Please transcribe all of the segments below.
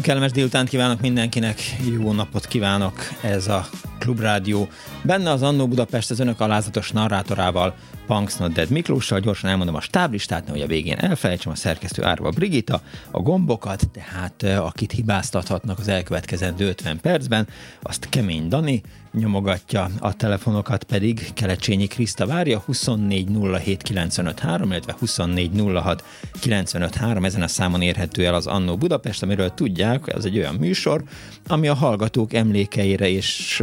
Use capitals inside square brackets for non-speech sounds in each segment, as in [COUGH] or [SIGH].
Nagyon kellemes délután kívánok mindenkinek, jó napot kívánok, ez a Klubrádió. Benne az Annó Budapest az önök alázatos narrátorával, Punks Not Dead Miklóssal, gyorsan elmondom a stáblistát, hogy a végén elfelejtsem a szerkesztő Árva Brigita, a gombokat, tehát akit hibáztathatnak az elkövetkezendő 50 percben, azt Kemény Dani nyomogatja, a telefonokat pedig Kelecsényi Kriszta várja, 2407953, illetve 2406953, ezen a számon érhető el az Annó Budapest, amiről tudják, ez egy olyan műsor, ami a hallgatók emlékeire és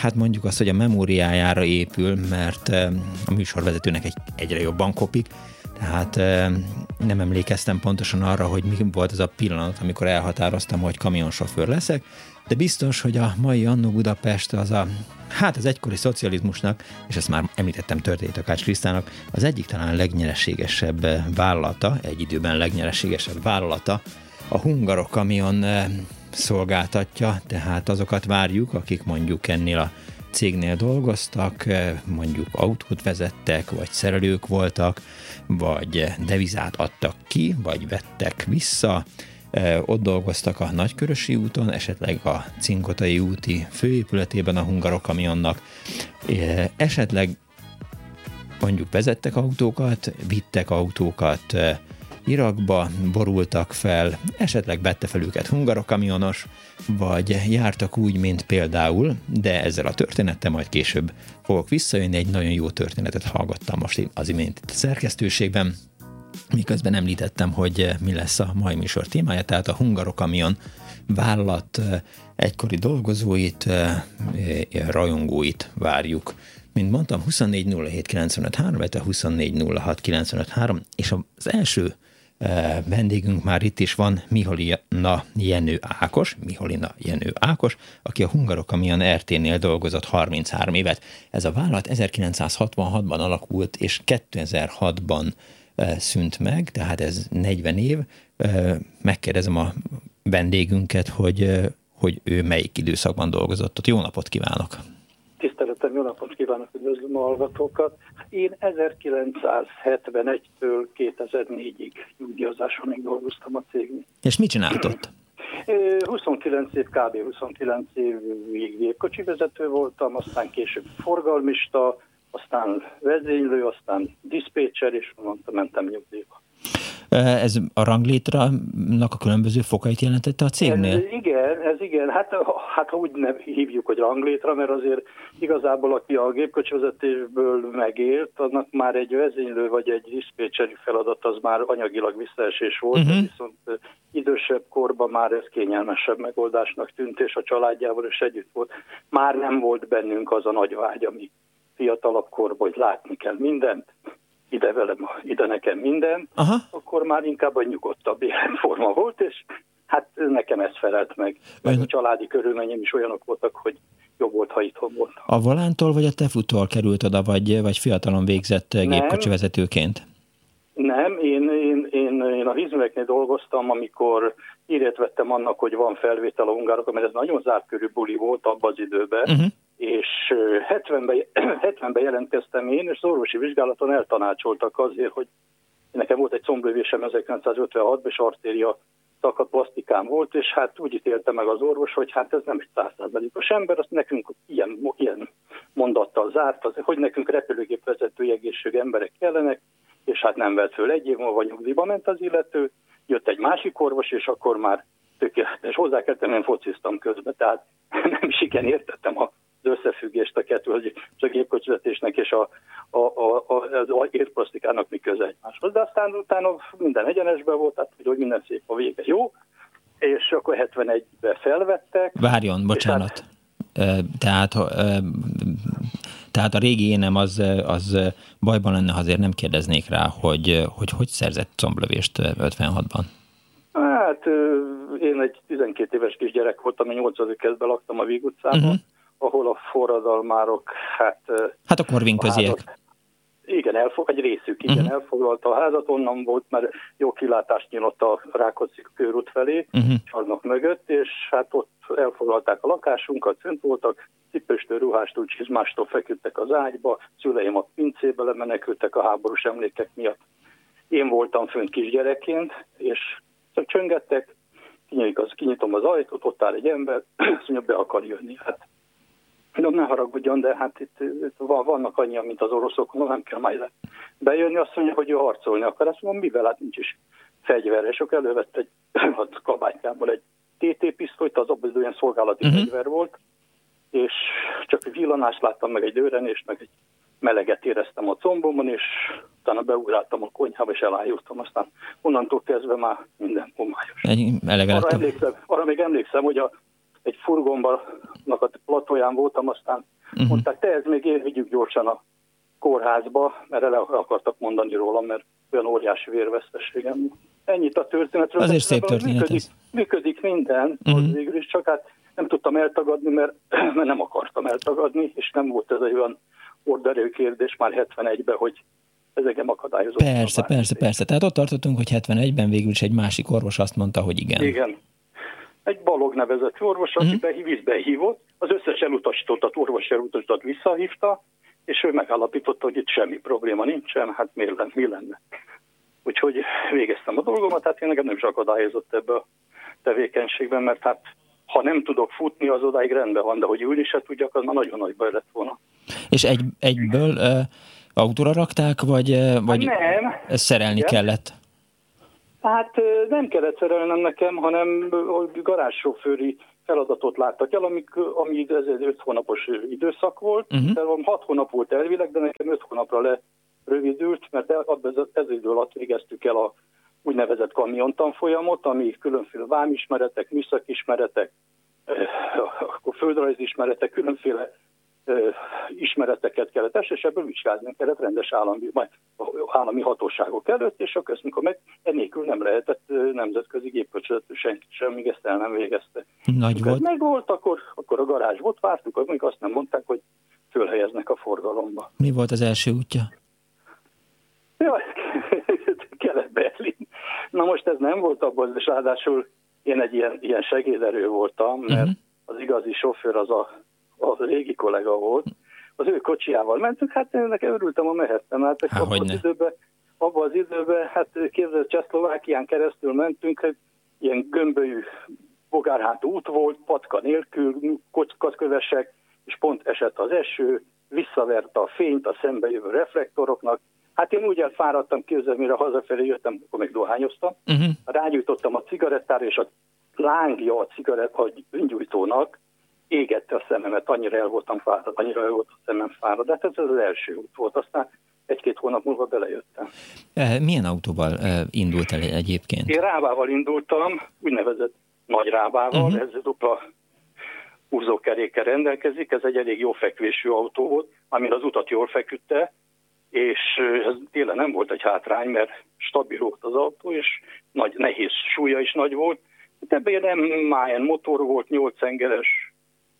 hát mondjuk azt, hogy a memóriájára épül, mert a műsorvezetőnek egy, egyre jobban kopik, tehát nem emlékeztem pontosan arra, hogy mi volt az a pillanat, amikor elhatároztam, hogy kamionsofőr leszek, de biztos, hogy a mai Annó Budapest az a, hát az egykori szocializmusnak, és ezt már említettem történt a Kács Krisztának, az egyik talán legnyereségesebb vállalata, egy időben legnyereségesebb vállalata, a Hungarok kamion szolgáltatja, tehát azokat várjuk, akik mondjuk ennél a cégnél dolgoztak, mondjuk autót vezettek, vagy szerelők voltak, vagy devizát adtak ki, vagy vettek vissza, ott dolgoztak a Nagykörösi úton, esetleg a Cinkotai úti főépületében a hungarok kamionnak, esetleg mondjuk vezettek autókat, vittek autókat Irakba borultak fel, esetleg vette fel őket hungarokamionos, vagy jártak úgy, mint például, de ezzel a történettel majd később fogok visszajönni, egy nagyon jó történetet hallgattam most az imént a szerkesztőségben, miközben említettem, hogy mi lesz a mai műsor témája, tehát a hungarokamion vállalat egykori dolgozóit, rajongóit várjuk. Mint mondtam, 24 07 95 3, 24 06 95 3, és az első vendégünk már itt is van, Miholina Jenő Ákos, Miholina Jenő Ákos, aki a Hungarok Amian RT-nél dolgozott 33 évet. Ez a vállalat 1966-ban alakult, és 2006-ban szűnt meg, tehát ez 40 év. Megkérdezem a vendégünket, hogy, hogy ő melyik időszakban dolgozott ott. Jó napot kívánok! Tiszteletem, jó napot kívánok, üdvözlöm a hallgatókat. Én 1971-től 2004-ig nyugdíjazásonig dolgoztam a cégnél. És mit csinált ott? 29 év, kb. 29 évig gépkocsi vezető voltam, aztán később forgalmista, aztán vezénylő, aztán diszpécser, és mondtam, mentem nyugdíjba. Ez a ranglétrának a különböző fokait jelentette a cégnél? Ez, igen, ez igen. Hát, hát ha úgy nem hívjuk, hogy ranglétra, mert azért igazából aki a gépkocsivezetésből megélt, annak már egy vezénylő vagy egy diszpécseri feladat az már anyagilag visszaesés volt, uh-huh. viszont idősebb korban már ez kényelmesebb megoldásnak tűnt, és a családjával is együtt volt. Már nem volt bennünk az a nagy vágy, ami fiatalabb korban, hogy látni kell mindent, ide velem, ide nekem minden, Aha. akkor már inkább a nyugodtabb életforma volt, és hát nekem ez felelt meg. Ön... A családi körülményem is olyanok voltak, hogy jobb volt, ha itthon volt. A volántól vagy a tefuttól került oda, vagy, vagy fiatalon végzett gépkocsi vezetőként? Nem, én, én, én, én a vízműveknél dolgoztam, amikor írét vettem annak, hogy van felvétel a ungárok, mert ez nagyon zárt körű buli volt abban az időben, uh-huh és 70-ben [CLEARS THROAT] 70 jelentkeztem én, és az orvosi vizsgálaton eltanácsoltak azért, hogy Nekem volt egy comblövésem 1956-ban, és artéria szakadt plastikám volt, és hát úgy ítélte meg az orvos, hogy hát ez nem egy százszázalékos ember, azt nekünk ilyen, ilyen mondattal zárt, az, hogy nekünk repülőgép vezető egészség emberek kellenek, és hát nem vett föl egy év múlva nyugdíjba ment az illető, jött egy másik orvos, és akkor már tökéletes. Hozzá kell tenni, fociztam közben, tehát [LAUGHS] nem is igen értettem a összefüggést a kettő, hogy a gépkocsizetésnek és a, a, a, a, az érplasztikának mi köze egymáshoz. De aztán utána minden egyenesben volt, tehát hogy minden szép a vége jó, és akkor 71-ben felvettek. Várjon, bocsánat. Hát, tehát, tehát a régi énem az, az bajban lenne, ha azért nem kérdeznék rá, hogy hogy, hogy szerzett comblövést 56-ban. Hát én egy 12 éves kisgyerek voltam, 8. kezdben laktam a Víg utcában, uh-huh ahol a forradalmárok, hát... Hát a korvin közéek. Igen, elfog, egy részük igen, uh-huh. elfoglalta a házat, onnan volt, mert jó kilátást nyílt a Rákóczi körút felé, uh-huh. aznak mögött, és hát ott elfoglalták a lakásunkat, fönt voltak, cipőstől, ruhástól, csizmástól feküdtek az ágyba, szüleim a pincébe lemenekültek a háborús emlékek miatt. Én voltam fönt kisgyerekként, és csöngettek, kinyitom az ajtót, ott áll egy ember, [CLEARS THROAT] azt mondja, be akar jönni. Hát No, ne haragudjon, de hát itt, itt vannak annyian, mint az oroszok, no, nem kell majd bejönni, azt mondja, hogy ő harcolni akar, azt mondom, mivel? Hát nincs is fegyver, és akkor elővett egy [CLEARS THROAT] a kabátjából egy TT pisztolyt, az abban olyan szolgálati uh-huh. fegyver volt, és csak egy villanást láttam, meg egy dőrenést, meg egy meleget éreztem a combomon, és utána beugráltam a konyhába, és elájultam, aztán onnantól kezdve már minden homályos. Egy arra, emlékszem, arra még emlékszem, hogy a egy furgonban a platóján voltam, aztán uh-huh. mondták, te ez még én vigyük gyorsan a kórházba, mert el akartak mondani rólam, mert olyan óriási vérvesztességem. Ennyit a történetről. Azért szép történet működik, ez. működik minden, uh-huh. végül is, csak hát nem tudtam eltagadni, mert, [CLEARS THROAT] mert nem akartam eltagadni, és nem volt ez egy olyan orderő kérdés már 71-ben, hogy ez engem akadályozott. Persze, persze, persze. Tehát ott tartottunk, hogy 71-ben végül is egy másik orvos azt mondta, hogy igen. Igen, egy Balog nevezett orvos, aki uh-huh. vízbe hívott, az összes elutasítottat, orvos elutasítottat visszahívta, és ő megállapította, hogy itt semmi probléma nincsen, hát miért lenne, mi lenne. Úgyhogy végeztem a dolgomat, hát én nekem nem is akadályozott ebbe a tevékenységben, mert hát ha nem tudok futni, az odáig rendben van, de hogy ülni se tudjak, az már nagyon nagy baj lett volna. És egy, egyből uh, autóra rakták, vagy, vagy hát nem. szerelni Igen. kellett? Hát nem kellett szerelnem nekem, hanem garázsofőri feladatot láttak el, amik, ami ez egy 5 hónapos időszak volt. Uh-huh. 6 hónap volt elvileg, de nekem 5 hónapra le rövidült, mert ez idő alatt végeztük el a úgynevezett kamiontanfolyamot, ami különféle vámismeretek, műszakismeretek, akkor földrajzismeretek, különféle ismereteket kellett, és ebből vizsgázni kellett rendes állami, majd állami hatóságok előtt, és a közmikor meg ennélkül nem lehetett nemzetközi gépkocsidatú senki sem, míg ezt el nem végezte. Nagy volt. meg volt, akkor, akkor a garázs volt, vártuk, amíg azt nem mondták, hogy fölhelyeznek a forgalomba. Mi volt az első útja? Jaj, [LAUGHS] Kelet-Berlin. Na most ez nem volt abban, és ráadásul én egy ilyen, ilyen segéderő voltam, mert uh-huh. az igazi sofőr az a a régi kollega volt, az ő kocsiával mentünk, hát én nekem örültem, a mehettem. Hát Há, abban az időben, abban az időben, hát képzeld, Csehszlovákián keresztül mentünk, egy ilyen gömbölyű bogárhátú út volt, patka nélkül, kockatkövesek, és pont esett az eső, visszaverte a fényt a szembejövő reflektoroknak. Hát én úgy elfáradtam, képzelni, mire hazafelé jöttem, akkor még dohányoztam, uh-huh. rágyújtottam a cigarettára, és a lángja a cigarett, a öngyújtónak égette a szememet, annyira el voltam fáradt, annyira el volt a szemem fáradt, de hát ez az első út volt, aztán egy-két hónap múlva belejöttem. E, milyen autóval e, indult el egyébként? Én rábával indultam, úgynevezett nagy rábával, uh-huh. ez dupla húzókerékkel rendelkezik, ez egy elég jó fekvésű autó volt, amire az utat jól feküdte, és ez télen nem volt egy hátrány, mert stabil volt az autó, és nagy, nehéz súlya is nagy volt. Hát ebben nem Mayen motor volt, 8 engeres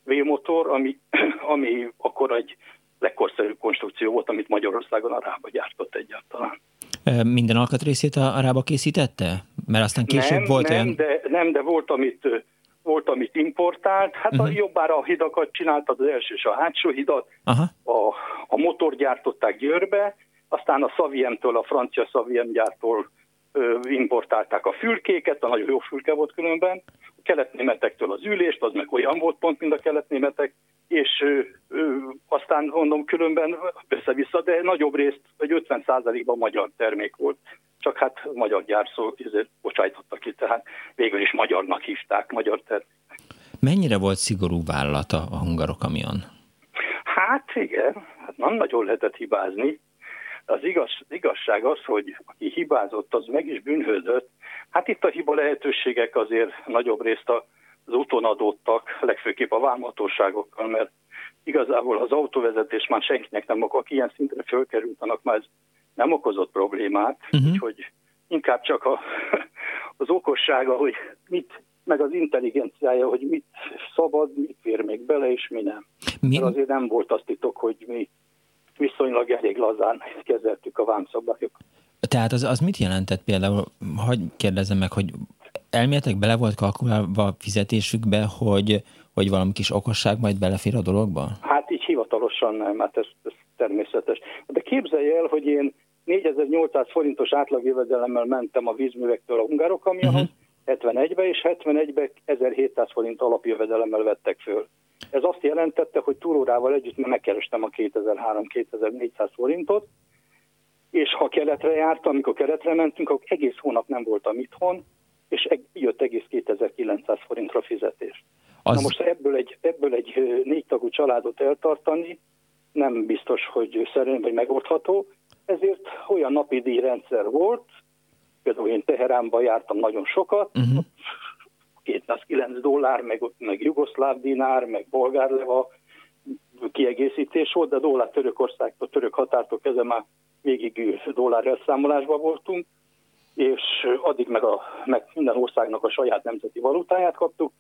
V-motor, ami, [CLEARS THROAT] ami akkor egy legkorszerűbb konstrukció volt, amit Magyarországon a Rába gyártott egyáltalán. Minden alkatrészét a Rába készítette? Mert aztán később nem, volt nem, olyan... De, nem, de volt, amit, volt, amit importált. Hát uh-huh. a mhm. jobbára a hidakat csináltad, az első és a hátsó hidat. Uh-huh. A, a motor gyártották Győrbe, aztán a Saviemtől, a francia Saviem gyártól importálták a fülkéket, a nagyon jó fülke volt különben, a keletnémetektől az ülést, az meg olyan volt pont, mint a keletnémetek, és ö, ö, aztán mondom különben össze-vissza, de nagyobb részt, vagy 50%-ban magyar termék volt. Csak hát magyar gyárszó ezért bocsájtottak ki, tehát végül is magyarnak hívták, magyar termék. Mennyire volt szigorú vállalata a hungarokamion? Hát igen, hát nem nagyon lehetett hibázni. Az igaz, igazság az, hogy aki hibázott, az meg is bűnhődött. Hát itt a hiba lehetőségek azért nagyobb részt az úton adottak, legfőképp a vámhatóságokkal, mert igazából az autóvezetés már senkinek nem akar, aki ilyen szintre fölkerült, annak már ez nem okozott problémát, uh-huh. úgyhogy inkább csak a, [LAUGHS] az okossága, hogy mit, meg az intelligenciája, hogy mit szabad, mit fér még bele, és mi nem. Mi? Mert azért nem volt azt titok, hogy mi viszonylag elég lazán kezeltük a vámszabályokat. Tehát az, az mit jelentett például, hogy kérdezem meg, hogy elméletek bele volt kalkulálva a fizetésükbe, hogy, hogy valami kis okosság majd belefér a dologba? Hát így hivatalosan nem, hát ez, ez természetes. De képzelj el, hogy én 4800 forintos átlagjövedelemmel mentem a vízművektől a hungárokamionhoz, uh-huh. 71-be, és 71-be 1700 forint alapjövedelemmel vettek föl. Ez azt jelentette, hogy túrórával együtt megkerestem a 2300-2400 forintot, és ha keletre jártam, amikor keletre mentünk, akkor egész hónap nem voltam itthon, és jött egész 2900 forintra fizetés. Az... Na most ebből egy, ebből egy négy tagú családot eltartani nem biztos, hogy szerint vagy megoldható, ezért olyan napi díjrendszer volt, például én Teheránban jártam nagyon sokat, uh-huh. 209 dollár, meg, meg jugoszláv dinár, meg bolgár leva kiegészítés volt, de a dollár Törökországtól, török határtól kezdve már végig dollár elszámolásban voltunk, és addig meg, a, meg minden országnak a saját nemzeti valutáját kaptuk,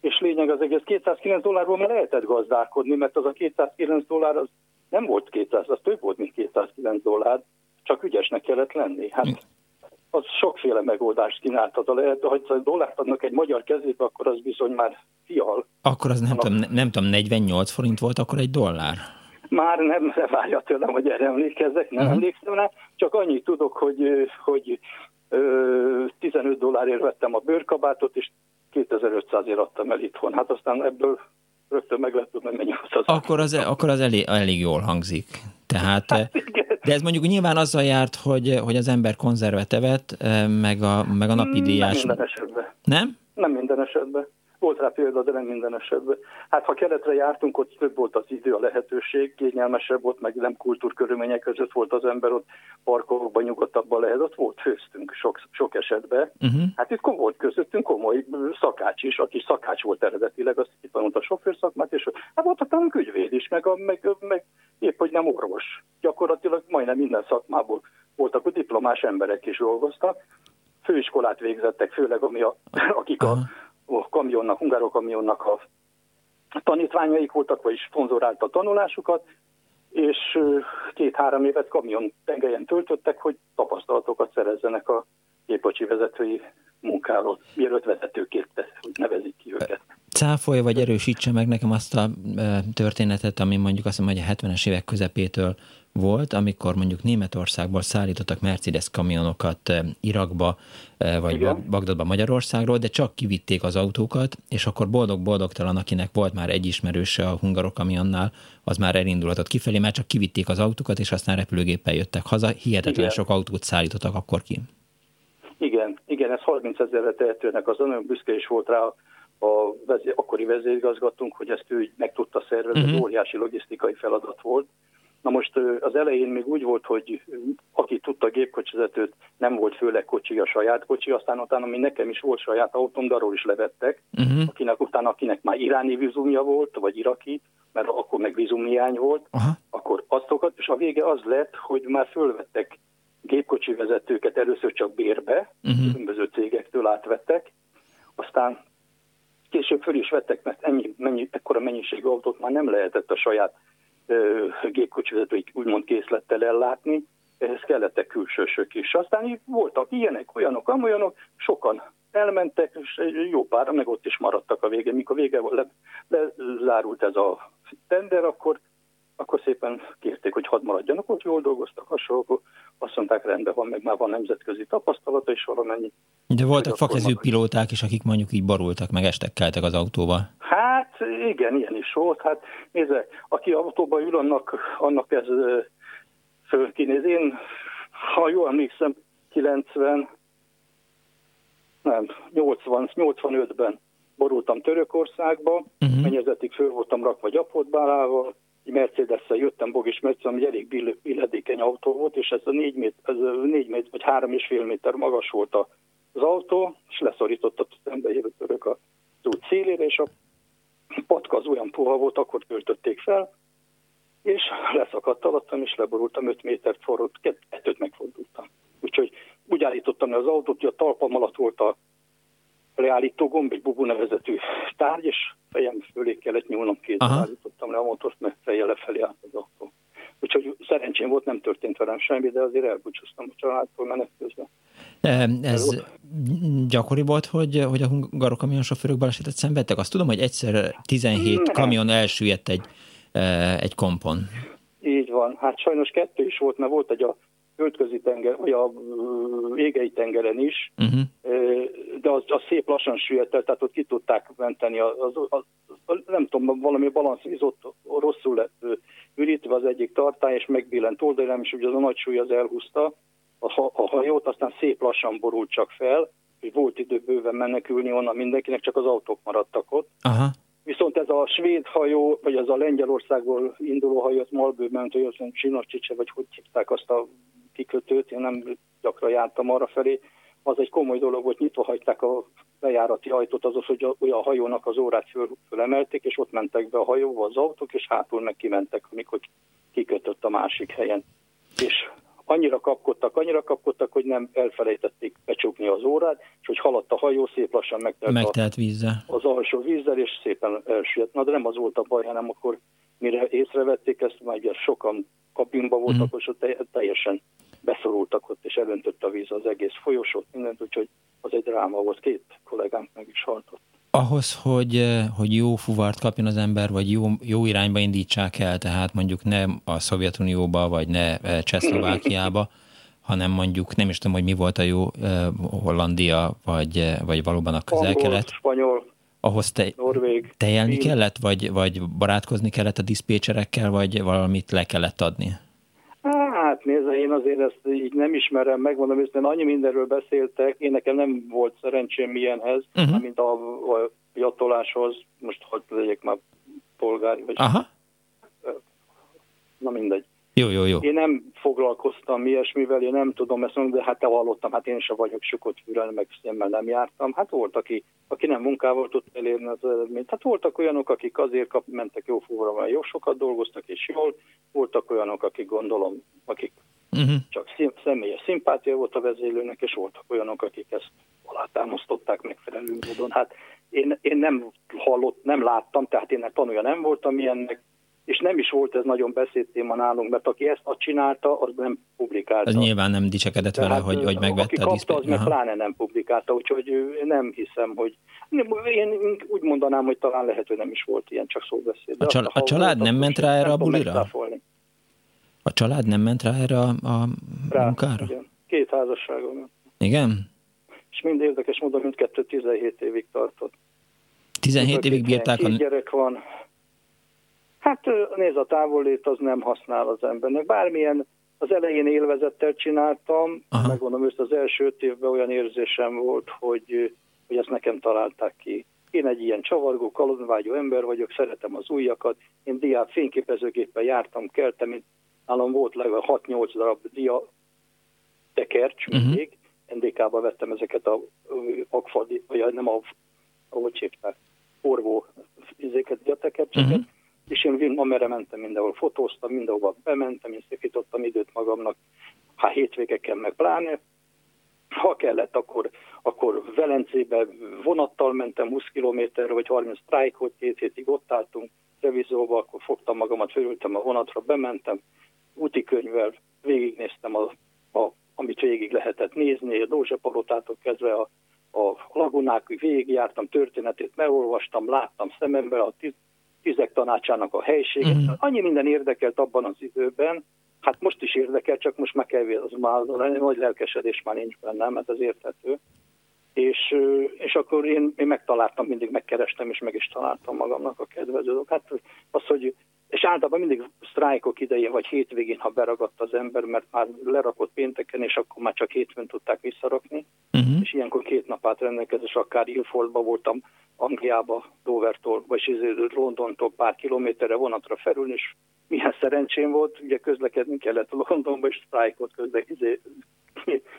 és lényeg az egész 209 dollárból már lehetett gazdálkodni, mert az a 209 dollár az nem volt 200, az több volt, mint 209 dollár, csak ügyesnek kellett lenni. Hát az sokféle megoldást kínáltat. Lehet, ha dollárt adnak egy magyar kezébe, akkor az bizony már fial. Akkor az nem, tudom, nem tudom, 48 forint volt akkor egy dollár? Már nem [LAUGHS] várja tőlem, hogy erre emlékezzek, nem uh-huh. emlékszem rá, csak annyit tudok, hogy, hogy 15 dollárért vettem a bőrkabátot, és 2500-ért adtam el itthon. Hát aztán ebből rögtön meg lehet tudni, mennyi az. Akkor az, akkor az elég, elég jól hangzik. Tehát, [LAUGHS] hát, de ez mondjuk nyilván azzal járt, hogy, hogy az ember konzervet evett, meg a, meg a napi díjás. Nem minden esetben. Nem? Nem minden esetben. Volt rá példa, de nem minden esetben. Hát ha keletre jártunk, ott több volt az idő, a lehetőség, kényelmesebb volt, meg nem kultúrkörülmények között volt az ember, ott parkolókban nyugodtabban lehet, ott volt, főztünk sok, sok esetben. Uh-huh. Hát itt volt közöttünk komoly szakács is, aki szakács volt eredetileg, azt itt van a sofőrszakmát, és hát volt a ügyvéd is, meg, a, meg, meg épp, hogy nem orvos. Gyakorlatilag majdnem minden szakmából voltak, a diplomás emberek is dolgoztak, főiskolát végzettek, főleg ami a, akik a, a kamionnak, hungárok kamionnak a tanítványaik voltak, vagy szponzorálta a tanulásukat, és két-három évet kamion tengelyen töltöttek, hogy tapasztalatokat szerezzenek a gépkocsi vezetői munkáról, mielőtt vezetőként hogy nevezik ki őket. Cáfolja vagy erősítse meg nekem azt a történetet, ami mondjuk azt mondom, hogy a 70-es évek közepétől volt, amikor mondjuk Németországból szállítottak Mercedes kamionokat Irakba, vagy Igen. Bagdadba Magyarországról, de csak kivitték az autókat, és akkor boldog-boldogtalan, akinek volt már egy ismerőse a hungarok kamionnál, az már elindulhatott kifelé, mert csak kivitték az autókat, és aztán repülőgéppel jöttek haza, hihetetlen Igen. sok autót szállítottak akkor ki. Igen, igen, ez 30 ezerre tehetőnek, az nagyon büszke is volt rá a vezér, akkori vezérigazgatónk, hogy ezt ő meg tudta szervezni, uh-huh. óriási logisztikai feladat volt. Na most az elején még úgy volt, hogy aki tudta gépkocsizetőt, nem volt főleg kocsi a saját kocsi, aztán utána mi nekem is volt saját autóm, de arról is levettek, uh-huh. akinek utána akinek már iráni vízumja volt, vagy iraki, mert akkor meg vízumhiány volt, uh-huh. akkor aztokat, és a vége az lett, hogy már fölvettek gépkocsi vezetőket először csak bérbe, uh-huh. különböző cégektől átvettek, aztán később föl is vettek, mert ennyi, mennyi, ekkora mennyiségű autót már nem lehetett a saját gépkocsi vezetőik úgymond készlettel ellátni, ehhez kellettek külsősök is. Aztán így voltak ilyenek, olyanok, amolyanok, sokan elmentek, és jó pár, meg ott is maradtak a végén. Mikor vége le, lezárult ez a tender, akkor akkor szépen kérték, hogy hadd maradjanak ott, jól dolgoztak, hasonlók, azt mondták, rendben van, meg már van nemzetközi tapasztalata is valamennyi. De voltak fakező pilóták is, akik mondjuk így barultak, meg estek keltek az autóval. Hát igen, ilyen is volt. Hát nézze, aki autóban ül, annak, annak ez fölkinéz. Én, ha jól emlékszem, 90, nem, 80, 85-ben borultam Törökországba, uh-huh. mennyezetig föl voltam rakva gyapotbálával, Mercedes-szel jöttem, Bogis Mercedes, ami elég billedékeny autó volt, és ez a négy méter, ez négy méter, vagy három és fél méter magas volt az autó, és leszorított a szembe jövő török az út szélére, és a patka az olyan puha volt, akkor töltötték fel, és leszakadt alattam, és leborultam 5 métert forrott, kettőt megfordultam. Úgyhogy úgy állítottam le az autót, hogy a talpam alatt volt a leállító gomb, egy bubu nevezetű tárgy, és fejem fölé kellett nyúlnom kézzel állítottam le a motort, mert fejjel lefelé állt az autó. Úgyhogy szerencsém volt, nem történt velem semmi, de azért elbúcsúztam a családtól menet közben. Ez gyakori volt, hogy, hogy a hungarok kamionsofőrök balesetet szenvedtek? Azt tudom, hogy egyszer 17 nem. kamion elsüllyedt egy, egy kompon. Így van. Hát sajnos kettő is volt, mert volt egy a földközi tenger, vagy a égei tengeren is, uh-huh. de az, az szép lassan süllyedt tehát ott ki tudták menteni, az, az, az, nem tudom, valami balanszízott, rosszul lett ürítve az egyik tartály, és megbillent oldalán, és ugye az a nagy súly az elhúzta a, a hajót, aztán szép lassan borult csak fel, és volt idő bőven menekülni onnan mindenkinek, csak az autók maradtak ott. Aha. Viszont ez a svéd hajó, vagy az a Lengyelországból induló hajó, az Malbő ment, hogy Csinacsice, vagy hogy hívták azt a kikötőt, én nem gyakran jártam arra felé, az egy komoly dolog volt, nyitva hagyták a bejárati ajtót, azaz, hogy a, a hajónak az órát föl, fölemelték, és ott mentek be a hajóba az autók, és hátul meg kimentek, amikor kikötött a másik helyen. És annyira kapkodtak, annyira kapkodtak, hogy nem elfelejtették becsukni az órát, és hogy haladt a hajó, szép lassan megtelt, megtelt vízzel. az alsó vízzel, és szépen elsüllyedt. Na, de nem az volt a baj, hanem akkor mire észrevették ezt, már ugye sokan kabinba voltak, mm. és teljesen beszorultak ott, és elöntött a víz az egész folyosót, mindent, úgyhogy az egy dráma volt, két kollégánk meg is haltott. Ahhoz, hogy, eh, hogy jó fuvart kapjon az ember, vagy jó, jó irányba indítsák el, tehát mondjuk nem a Szovjetunióba, vagy ne eh, Csehszlovákiába, [LAUGHS] hanem mondjuk nem is tudom, hogy mi volt a jó uh, Hollandia, vagy, vagy valóban a közel-kelet. Spanyol, ahhoz te, Norvég, tejelni Én. kellett, vagy, vagy barátkozni kellett a diszpécserekkel, vagy valamit le kellett adni? Hát nézze, én azért ezt így nem ismerem, megmondom őszintén, annyi mindenről beszéltek, én nekem nem volt szerencsém ilyenhez, uh-huh. mint a, a jatoláshoz, most hogy legyek már polgári, vagy... Aha. Na mindegy. Jó, jó, jó. Én nem foglalkoztam ilyesmivel, én nem tudom ezt mondani, de hát te hallottam, hát én sem vagyok sokot fürel, meg szemmel nem jártam. Hát volt, aki, aki nem munkával tudta elérni az eredményt. Hát voltak olyanok, akik azért kap, mentek jó fúra, mert jó sokat dolgoztak, és jól. Voltak olyanok, akik gondolom, akik uh-huh. csak szim, személyes szimpátia volt a vezélőnek, és voltak olyanok, akik ezt alátámasztották megfelelő módon. Hát én, én nem hallott, nem láttam, tehát én tanulja nem voltam ilyennek, és nem is volt ez nagyon beszédtéma nálunk, mert aki ezt a csinálta, az nem publikálta. Az nyilván nem dicsekedett Tehát, vele, hogy, hogy megvette aki a kapta, az meg pláne nem publikálta, úgyhogy nem hiszem, hogy én úgy mondanám, hogy talán lehet, hogy nem is volt ilyen, csak szóbeszéd. A, csal- a család nem ment rá erre a bulira? A család nem ment rá erre a, a rá, munkára? Igen. Két házasságom. Igen? És mind érdekes módon mindkettő 17 évig tartott. 17 évig bírták a... gyerek van, Hát nézd, a távollét az nem használ az embernek. Bármilyen az elején élvezettel csináltam, Aha. megmondom ősz, az első öt évben olyan érzésem volt, hogy, hogy ezt nekem találták ki. Én egy ilyen csavargó, kalonvágyó ember vagyok, szeretem az újakat. Én diát fényképezőgéppen jártam, keltem, én nálam volt legalább 6-8 darab dia tekercs uh-huh. mindig. NDK-ba vettem ezeket a akfadi, vagy nem a, ahogy hívták, orvó izéket, diatekercseket. Uh-huh és én amerre mentem, mindenhol fotóztam, mindenhova bementem, én szépítottam időt magamnak, hát hétvégeken meg pláne. Ha kellett, akkor, akkor Velencébe vonattal mentem 20 kilométerre, vagy 30 sztrájkot, két hétig ott álltunk, revizóba, akkor fogtam magamat, fölültem a vonatra, bementem, úti könyvvel végignéztem, a, a, amit végig lehetett nézni, a Dózsapalotától kezdve a, a lagunákig végigjártam, történetét megolvastam, láttam szemembe a tüzek tanácsának a helysége. Mm. Annyi minden érdekelt abban az időben, hát most is érdekel, csak most meg kell az már nagy lelkesedés már nincs bennem, mert az érthető. És, és akkor én, én megtaláltam, mindig megkerestem, és meg is találtam magamnak a kedvező. Hát az, hogy és általában mindig sztrájkok idején, vagy hétvégén, ha beragadt az ember, mert már lerakott pénteken, és akkor már csak hétfőn tudták visszarakni, uh-huh. és ilyenkor két nap át rendelkezés, akár Ilfordba voltam, Angliába, Dovertól, vagy Londontól pár kilométerre vonatra felülni, és milyen szerencsém volt, ugye közlekedni kellett Londonba, és sztrájkot közben izé,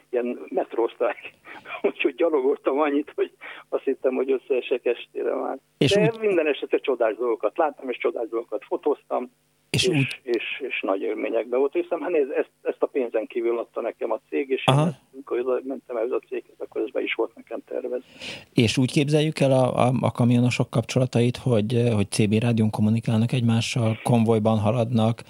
ilyen metrósztrájk. [LAUGHS] Úgyhogy gyalogoltam annyit, hogy azt hittem, hogy összeesek estére már. És De úgy... minden esetre csodás dolgokat láttam, és csodás dolgokat fotóztam, és, és, úgy... és, és nagy élményekben volt részem. Hát nézd, ezt, ezt a pénzen kívül adta nekem a cég, és Aha. én ezt, amikor mentem ez a céghez, akkor ez be is volt nekem tervez. És úgy képzeljük el a, a, a kamionosok kapcsolatait, hogy, hogy CB rádión kommunikálnak egymással, konvojban haladnak,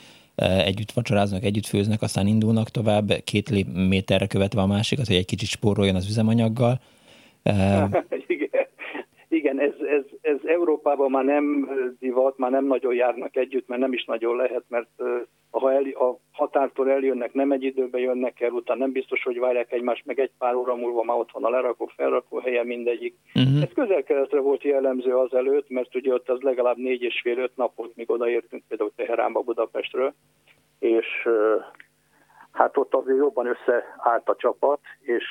együtt vacsoráznak, együtt főznek, aztán indulnak tovább, két méterre követve a másikat, hogy egy kicsit spóroljon az üzemanyaggal. [LAUGHS] Igen, igen ez, ez, ez Európában már nem divat, már nem nagyon járnak együtt, mert nem is nagyon lehet, mert ha el, a határtól eljönnek, nem egy időben jönnek el, utána nem biztos, hogy várják egymást, meg egy pár óra múlva már ott van a lerakó, felrakó helye mindegyik. Uh-huh. Ez közel-keletre volt jellemző azelőtt, mert ugye ott az legalább négy és fél öt napot, míg odaértünk például Teheránba Budapestről, és hát ott azért jobban összeállt a csapat, és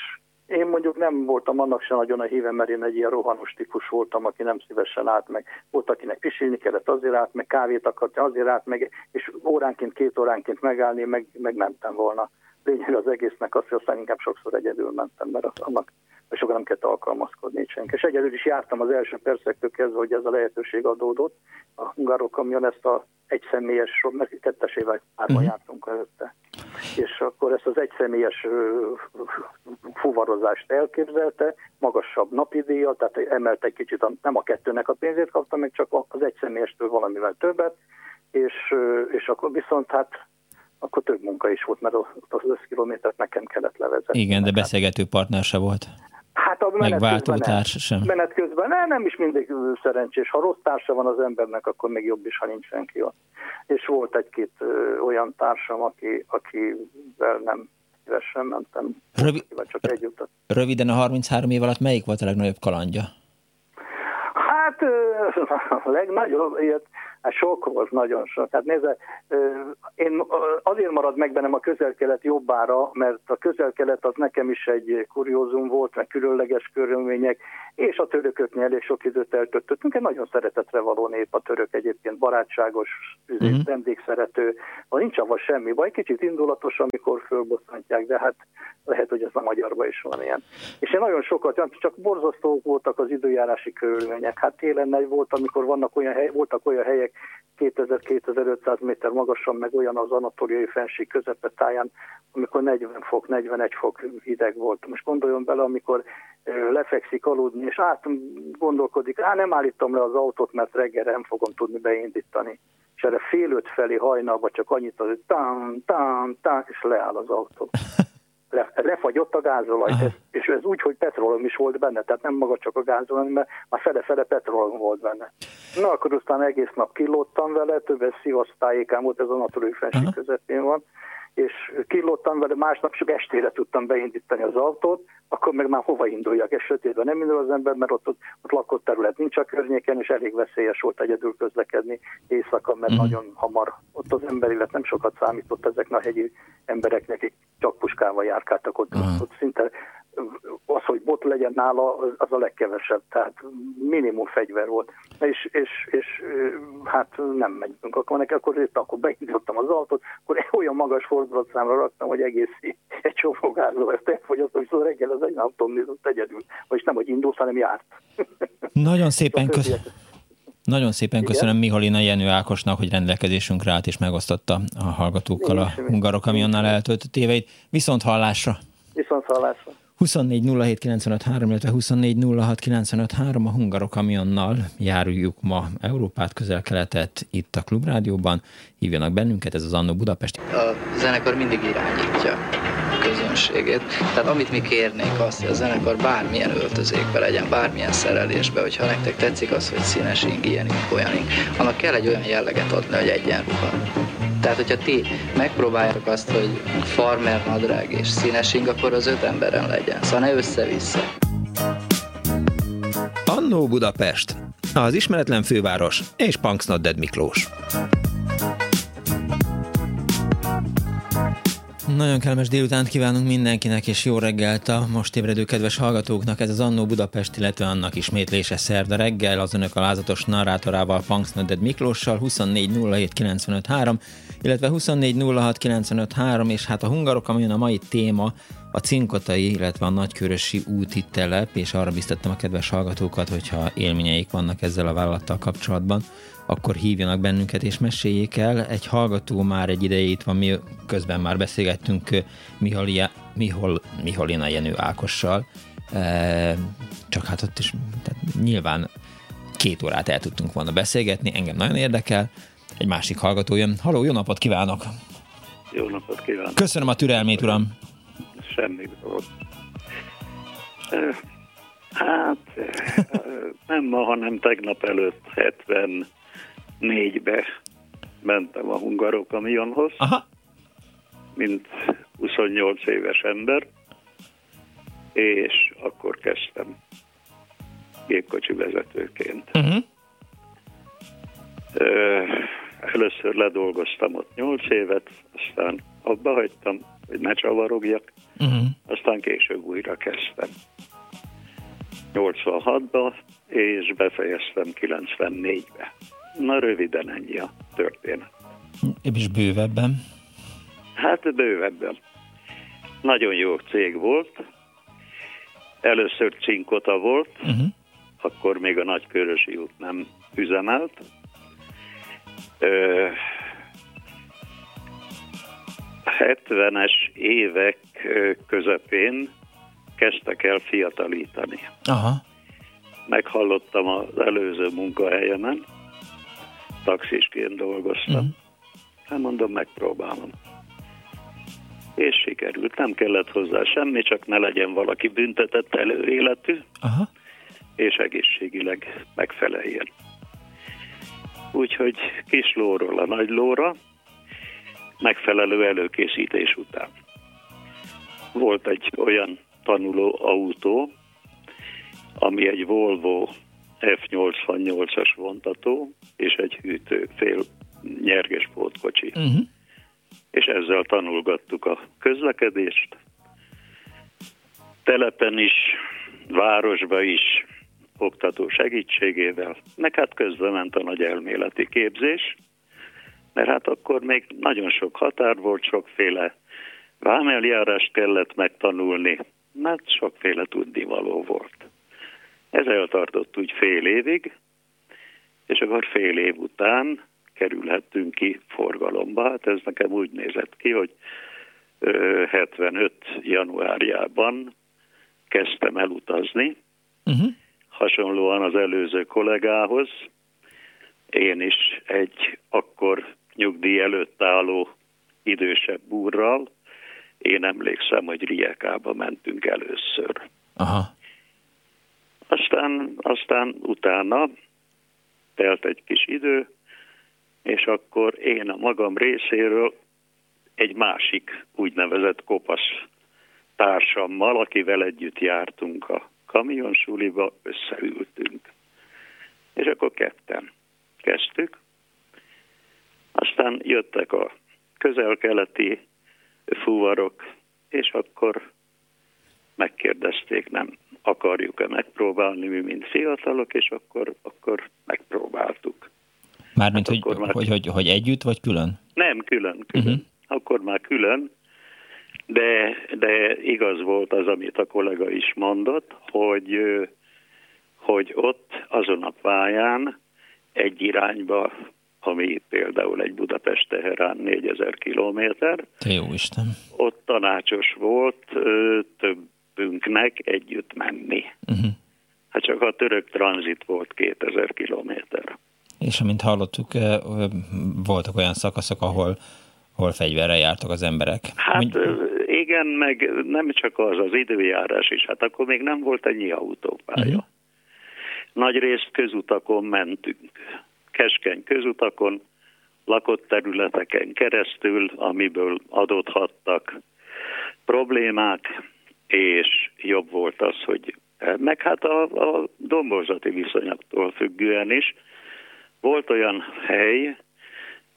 én mondjuk nem voltam annak sem nagyon a híve, mert én egy ilyen rohanos típus voltam, aki nem szívesen állt meg. Volt, akinek pisilni kellett, azért állt meg, kávét akarta, azért állt meg, és óránként, két óránként megállni, meg, meg mentem volna. Lényeg az egésznek az, hogy aztán inkább sokszor egyedül mentem, mert az, annak sokan nem kellett alkalmazkodni senki. És egyedül is jártam az első percektől kezdve, hogy ez a lehetőség adódott. A hungarok kamion ezt a egyszemélyes, mert kettesével hárman uh-huh. jártunk előtte. És akkor ezt az egyszemélyes fuvarozást elképzelte, magasabb napi díjat, tehát emelt egy kicsit, a, nem a kettőnek a pénzét kapta, meg csak az egyszemélyestől valamivel többet, és, és akkor viszont hát akkor több munka is volt, mert az 5 kilométert nekem kellett levezetni. Igen, de beszélgető partner se volt. Hát a menet közben sem. Menet közben ne, nem is mindig szerencsés. Ha rossz társa van az embernek, akkor még jobb is, ha nincs senki ott. És volt egy-két olyan társam, aki, akivel nem szívesen mentem. Rövi... csak egy utat. Röviden a 33 év alatt melyik volt a legnagyobb kalandja? Hát [LAUGHS] a legnagyobb, ilyet, Hát sok volt, nagyon sok. Hát nézze, én azért marad meg bennem a közel-kelet jobbára, mert a közel-kelet az nekem is egy kuriózum volt, meg különleges körülmények, és a törököknél elég sok időt eltöltöttünk. Egy nagyon szeretetre való nép a török egyébként, barátságos, uh-huh. vendégszerető, van nincs avval semmi baj, kicsit indulatos, amikor fölbosszantják, de hát lehet, hogy ez a magyarban is van ilyen. És én nagyon sokat, csak borzasztók voltak az időjárási körülmények. Hát télen volt, amikor vannak olyan hely, voltak olyan helyek, 2000-2500 méter magasan, meg olyan az anatóliai fenség táján, amikor 40 fok, 41 fok hideg volt. Most gondoljon bele, amikor lefekszik aludni, és át gondolkodik, á, nem állítom le az autót, mert reggel nem fogom tudni beindítani. És erre fél öt felé hajnalba csak annyit az, hogy tán, tán, tán, és leáll az autó. Le, lefagyott a gázolaj, ez, és ez úgy, hogy petrólum is volt benne, tehát nem maga csak a gázolaj, mert már fele-fele petrólum volt benne. Na, akkor aztán egész nap kilóttam vele, többes szívasztályékán volt, ez a naturű fenség közepén van, és kilóttam vele, másnap csak estére tudtam beindítani az autót, akkor meg már hova induljak, és sötétben nem indul az ember, mert ott, ott, ott lakott terület nincs a környéken, és elég veszélyes volt egyedül közlekedni éjszaka, mert mm. nagyon hamar ott az ember, illetve nem sokat számított ezeknek a hegyi embereknek, akik csak puskával járkáltak ott, mm. ott szinte az, hogy bot legyen nála, az a legkevesebb, tehát minimum fegyver volt. És, és, és hát nem megyünk, akkor neki, akkor akkor beindítottam az autót, akkor olyan magas fordulatszámra raktam, hogy egész [LAUGHS] egy csomó gázol, ezt elfogyasztom, szóval reggel az egy nem tudom, nézott egyedül. Vagyis nem, hogy indult, hanem járt. [LAUGHS] Nagyon szépen köszönöm. Nagyon szépen Igen? köszönöm Mihalina Jenő Ákosnak, hogy rendelkezésünkre állt és megosztotta a hallgatókkal a hungarok amionnál eltöltött éveit. Viszont hallásra! Viszont hallásra! 24 illetve 24 a hungarok kamionnal járjuk ma Európát, közel-keletet itt a Klubrádióban. Hívjanak bennünket, ez az Annó Budapest. A zenekar mindig irányítja közönségét. Tehát amit mi kérnénk azt, hogy a zenekar bármilyen öltözékbe legyen, bármilyen szerelésbe, hogyha nektek tetszik az, hogy színes ing, ilyen ing, annak kell egy olyan jelleget adni, hogy egyenruha. Tehát, hogyha ti megpróbáljátok azt, hogy farmer nadrág és színes ing, akkor az öt emberen legyen. Szóval ne össze-vissza. Annó Budapest, az ismeretlen főváros és Punksnodded Miklós. Nagyon kellemes délutánt kívánunk mindenkinek, és jó reggelt a most ébredő kedves hallgatóknak. Ez az Annó Budapest, illetve annak ismétlése szerda reggel, az önök alázatos narrátorával, Punksnodded Miklóssal, 24 07 95 3, illetve 24 06 95 3, és hát a hungarok, amilyen a mai téma, a Cinkotai, illetve a Nagykörösi úti telep, és arra biztattam a kedves hallgatókat, hogyha élményeik vannak ezzel a vállalattal kapcsolatban, akkor hívjanak bennünket és meséljék el. Egy hallgató már egy ideje itt van, mi közben már beszélgettünk Mihalia, Mihol, Miholina Jenő Ákossal, csak hát ott is tehát nyilván két órát el tudtunk volna beszélgetni, engem nagyon érdekel. Egy másik hallgató jön. Haló, jó napot kívánok! Jó napot kívánok! Köszönöm a türelmét, uram! Semmi. Hát, nem ma, hanem tegnap előtt 70 négybe mentem a hungarok kamionhoz, Aha. mint 28 éves ember, és akkor kezdtem gépkocsi vezetőként. Uh-huh. Először ledolgoztam ott 8 évet, aztán abba hagytam, hogy ne csavarogjak, uh-huh. aztán később újra kezdtem. 86-ba, és befejeztem 94-be. Na röviden ennyi a történet. És bővebben? Hát bővebben. Nagyon jó cég volt. Először Cinkota volt, uh-huh. akkor még a Nagykörösi út nem üzemelt. Ö, 70-es évek közepén kezdtek el fiatalítani. Aha. Meghallottam az előző munkahelyemen, taxisként dolgoztam. Uh-huh. Hát mondom, megpróbálom. És sikerült. Nem kellett hozzá semmi, csak ne legyen valaki büntetett előéletű, uh-huh. és egészségileg megfeleljen. Úgyhogy kis lóról a nagy lóra, megfelelő előkészítés után. Volt egy olyan tanuló autó, ami egy Volvo F88-as vontató és egy hűtő fél nyerges pótkocsi. Uh-huh. És ezzel tanulgattuk a közlekedést. Telepen is, városba is, oktató segítségével, meg hát közben ment a nagy elméleti képzés, mert hát akkor még nagyon sok határ volt, sokféle vámeljárást kellett megtanulni, mert sokféle tudnivaló volt. Ez eltartott úgy fél évig, és akkor fél év után kerülhettünk ki forgalomba. Hát ez nekem úgy nézett ki, hogy 75 januárjában kezdtem el utazni, uh-huh. Hasonlóan az előző kollégához. Én is egy akkor nyugdíj előtt álló idősebb úrral, én emlékszem, hogy Riekába mentünk először. Aha. Aztán, aztán utána telt egy kis idő, és akkor én a magam részéről egy másik úgynevezett kopasz társammal, akivel együtt jártunk a kamionsuliba, összeültünk. És akkor ketten kezdtük. Aztán jöttek a közel-keleti fuvarok, és akkor megkérdezték, nem akarjuk-e megpróbálni mi, mint fiatalok, és akkor, akkor megpróbáltuk. Mármint, hát hogy, már... hogy, hogy, hogy együtt, vagy külön? Nem, külön, külön. Uh-huh. Akkor már külön, igaz volt az, amit a kollega is mondott, hogy, hogy ott azon a pályán egy irányba, ami például egy Budapest-Teherán 4000 kilométer. Jó Isten. Ott tanácsos volt több többünknek együtt menni. Uh-huh. Hát csak a török tranzit volt 2000 kilométer. És amint hallottuk, voltak olyan szakaszok, ahol, ahol fegyverrel jártak az emberek. Hát Mondj... Igen, meg nem csak az, az időjárás is. Hát akkor még nem volt ennyi autópálya. Uh-huh. Nagy részt közutakon mentünk. Keskeny közutakon, lakott területeken keresztül, amiből adódhattak problémák, és jobb volt az, hogy meg hát a, a domborzati viszonyaktól függően is. Volt olyan hely,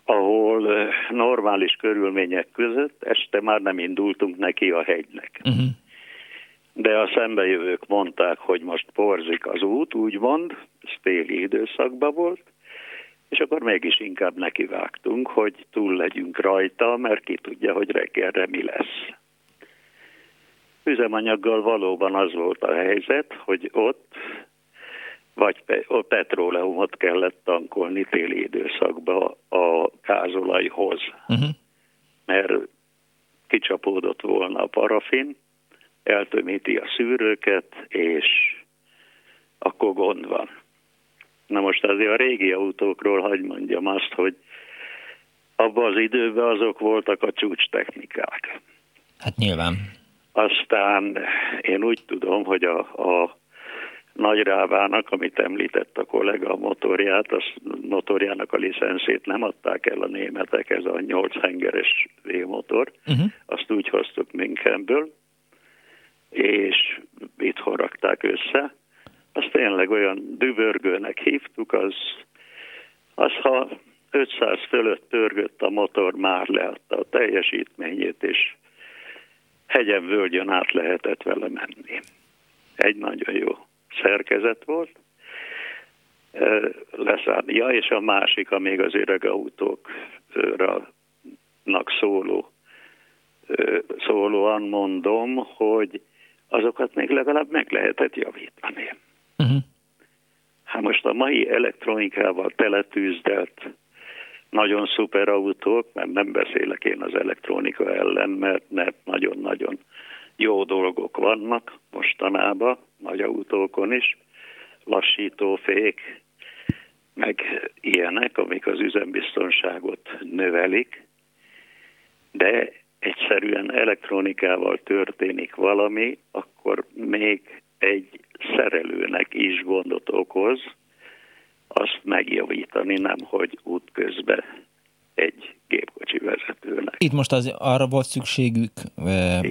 ahol normális körülmények között este már nem indultunk neki a hegynek. Uh-huh. De a szembejövők mondták, hogy most porzik az út, úgymond, ez téli időszakban volt, és akkor mégis inkább nekivágtunk, hogy túl legyünk rajta, mert ki tudja, hogy reggelre mi lesz. Üzemanyaggal valóban az volt a helyzet, hogy ott vagy a petróleumot kellett tankolni téli időszakba a gázolajhoz. Uh-huh. Mert kicsapódott volna a parafin, eltömíti a szűrőket, és akkor gond van. Na most azért a régi autókról hagy mondjam azt, hogy abban az időben azok voltak a csúcs technikák. Hát nyilván. Aztán én úgy tudom, hogy a, a nagy rávának, amit említett a kollega, a motorját, az motorjának a licenszét nem adták el a németek, ez a 8 hengeres V-motor, uh-huh. azt úgy hoztuk Münchenből, és itt rakták össze. Azt tényleg olyan dübörgőnek hívtuk, az, az ha 500 fölött törgött a motor, már leadta a teljesítményét, és hegyen völgyön át lehetett vele menni. Egy nagyon jó szerkezet volt, leszállni. Ja, és a másik, amíg az öreg autóknak szóló, szólóan mondom, hogy azokat még legalább meg lehetett javítani. Uh-huh. Hát most a mai elektronikával teletűzdelt nagyon szuper autók, mert nem beszélek én az elektronika ellen, mert, mert nagyon-nagyon jó dolgok vannak mostanában, nagy autókon is, lassítófék, meg ilyenek, amik az üzembiztonságot növelik, de egyszerűen elektronikával történik valami, akkor még egy szerelőnek is gondot okoz, azt megjavítani, nem hogy útközben egy gépkocsi vezetőnek. Itt most az, arra volt szükségük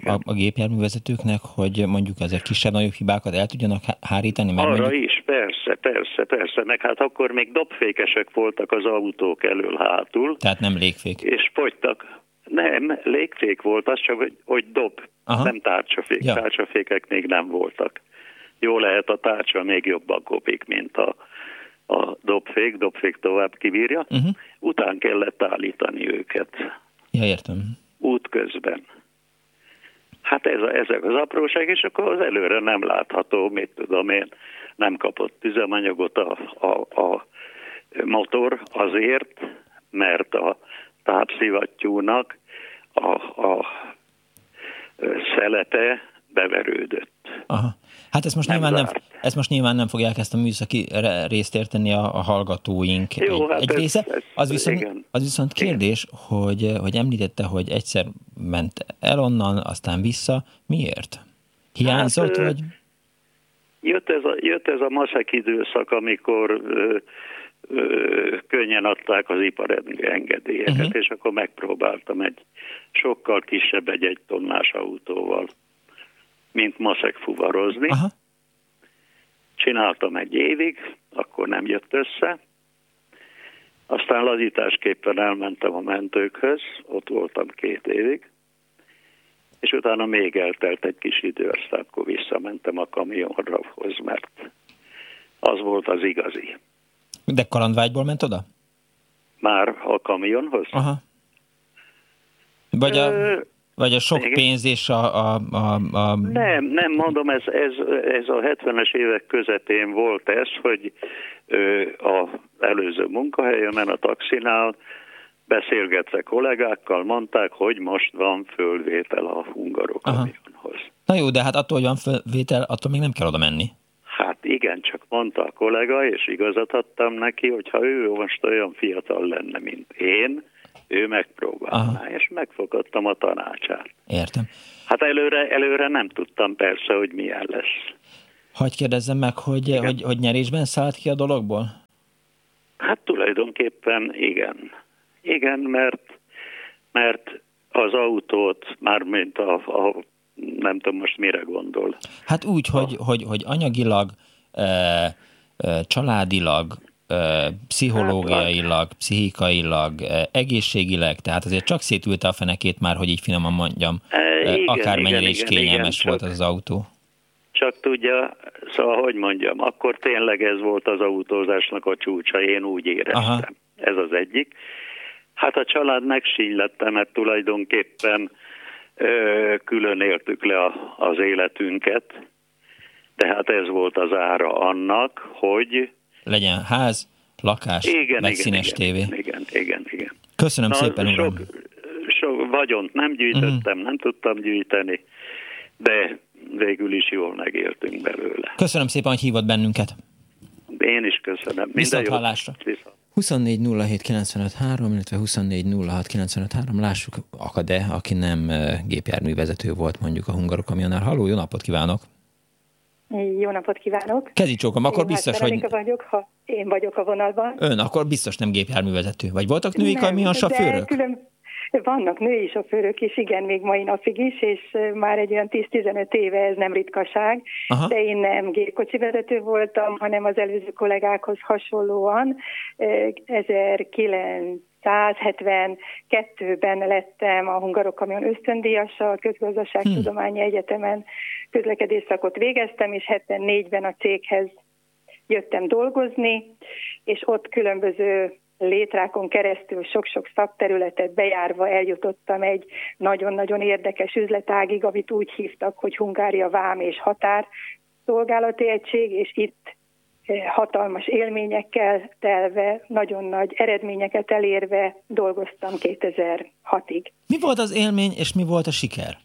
a, a gépjárművezetőknek, hogy mondjuk ezek kisebb-nagyobb hibákat el tudjanak hárítani? Mert arra mondjuk... is, persze, persze, persze, meg hát akkor még dobfékesek voltak az autók elől-hátul. Tehát nem légfék. És fogytak. Nem, légfék volt, az csak, hogy, hogy dob, Aha. nem tárcsafék. Ja. Tárcsafékek még nem voltak. Jó lehet, a tárcsa még jobban kopik, mint a a dobfék, dobfék tovább kibírja, uh-huh. után kellett állítani őket. Ja, értem. Útközben. Hát ez a, ezek az apróság, és akkor az előre nem látható, mit tudom én, nem kapott üzemanyagot a, a, a motor azért, mert a tápszivattyúnak a, a szelete beverődött. Aha. Hát ezt most, nem nyilván nem, ezt most nyilván nem fogják ezt a műszaki részt érteni a, a hallgatóink Jó, egy, hát egy ez, része. Az viszont, igen. az viszont kérdés, hogy, hogy említette, hogy egyszer ment el onnan, aztán vissza. Miért? Hiányzott, hát, vagy? Jött ez a, jött ez a maszek időszak, amikor ö, ö, könnyen adták az engedélyeket, uh-huh. és akkor megpróbáltam egy sokkal kisebb egy-egy tonnás autóval mint maszek fuvarozni. Aha. Csináltam egy évig, akkor nem jött össze. Aztán lazításképpen elmentem a mentőkhöz, ott voltam két évig, és utána még eltelt egy kis idő, aztán akkor visszamentem a kamionhoz, mert az volt az igazi. De kalandvágyból ment oda? Már a kamionhoz? Aha. Vagy a... Ö, vagy a sok Igen. pénz és a, a, a, a... Nem, nem mondom, ez, ez, ez a 70-es évek közepén volt ez, hogy ö, a előző munkahelyemen, a taxinál beszélgetve kollégákkal mondták, hogy most van fölvétel a hungarok kamionhoz. Na jó, de hát attól, hogy van fölvétel, attól még nem kell oda menni. Hát igen, csak mondta a kollega, és igazat adtam neki, hogy ha ő most olyan fiatal lenne, mint én, ő megpróbálná, Aha. és megfogadtam a tanácsát. Értem. Hát előre, előre nem tudtam persze, hogy milyen lesz. Hogy kérdezzem meg, hogy, hogy, hogy nyerésben szállt ki a dologból? Hát tulajdonképpen igen. Igen, mert, mert az autót, mármint a, a nem tudom most mire gondol. Hát úgy, a... hogy, hogy, hogy anyagilag, e, e, családilag, pszichológiailag, pszichikailag, egészségileg, tehát azért csak szétülte a fenekét már, hogy így finoman mondjam, e, igen, akármennyire igen, is kényelmes igen, volt az, az autó. Csak tudja, szóval hogy mondjam, akkor tényleg ez volt az autózásnak a csúcsa, én úgy éreztem. Aha. Ez az egyik. Hát a család megsínylette, mert tulajdonképpen ö, külön éltük le a, az életünket, tehát ez volt az ára annak, hogy... Legyen ház, lakás, igen, meg igen, színes igen, tévé. Igen, igen, igen. Köszönöm Na, szépen, sok, uram. Sok vagyont nem gyűjtöttem, uh-huh. nem tudtam gyűjteni, de végül is jól megéltünk belőle. Köszönöm szépen, hogy hívott bennünket. Én is köszönöm. Viszont hallásra. 24 illetve 24 Lássuk, akad-e, aki nem gépjárművezető volt mondjuk a hungarok kamionnál. Halló, jó napot kívánok! Jó napot kívánok! Kezi csókom, akkor én biztos, hogy... vagyok, ha én vagyok a vonalban. Ön, akkor biztos nem gépjárművezető. Vagy voltak női kamionsofőrök? Külön, vannak női sofőrök is, igen, még mai napig is, és már egy olyan 10-15 éve ez nem ritkaság, Aha. de én nem gépkocsi vezető voltam, hanem az előző kollégákhoz hasonlóan 1972-ben lettem a Hungarok Kamion ösztöndíjasa, a Közgazdaságtudományi hmm. Egyetemen közlekedésszakot végeztem, és 74-ben a céghez jöttem dolgozni, és ott különböző létrákon keresztül sok-sok szakterületet bejárva eljutottam egy nagyon-nagyon érdekes üzletágig, amit úgy hívtak, hogy Hungária Vám és Határ szolgálati egység, és itt hatalmas élményekkel telve, nagyon nagy eredményeket elérve dolgoztam 2006-ig. Mi volt az élmény, és mi volt a siker?